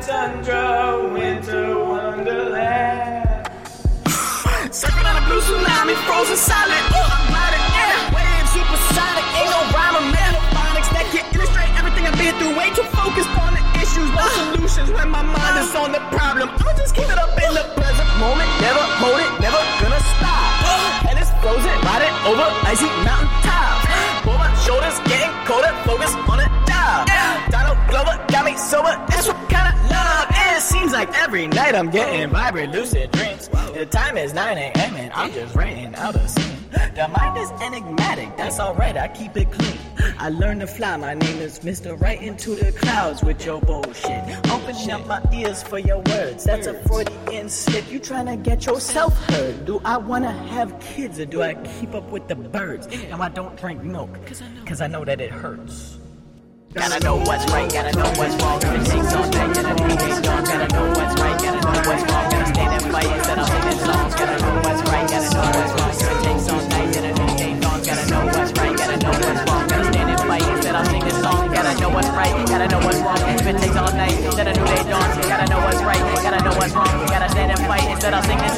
tundra, winter wonderland. Surfing on a blue tsunami, frozen solid. Ooh, I'm gliding air, wave supersonic. Ain't no rhyme or metaphonics that can illustrate everything I've been through. Way too focused on the issues, no solutions when my mind is on the problem. Every night I'm getting vibrant, lucid dreams. The time is 9 a.m. and I'm just writing out a scene. The mind is enigmatic, that's alright, I keep it clean. I learned to fly, my name is Mr. Right into the clouds with your bullshit. Open up my ears for your words, that's a Freudian slip. You trying to get yourself heard. Do I wanna have kids or do I keep up with the birds? No, I don't drink milk, cause I know that it hurts. Gotta know what's right, gotta know what's wrong. Gotta things done. Gotta know dawn. Gotta know what's right, gotta know what's wrong. Gotta stand and fight instead of singing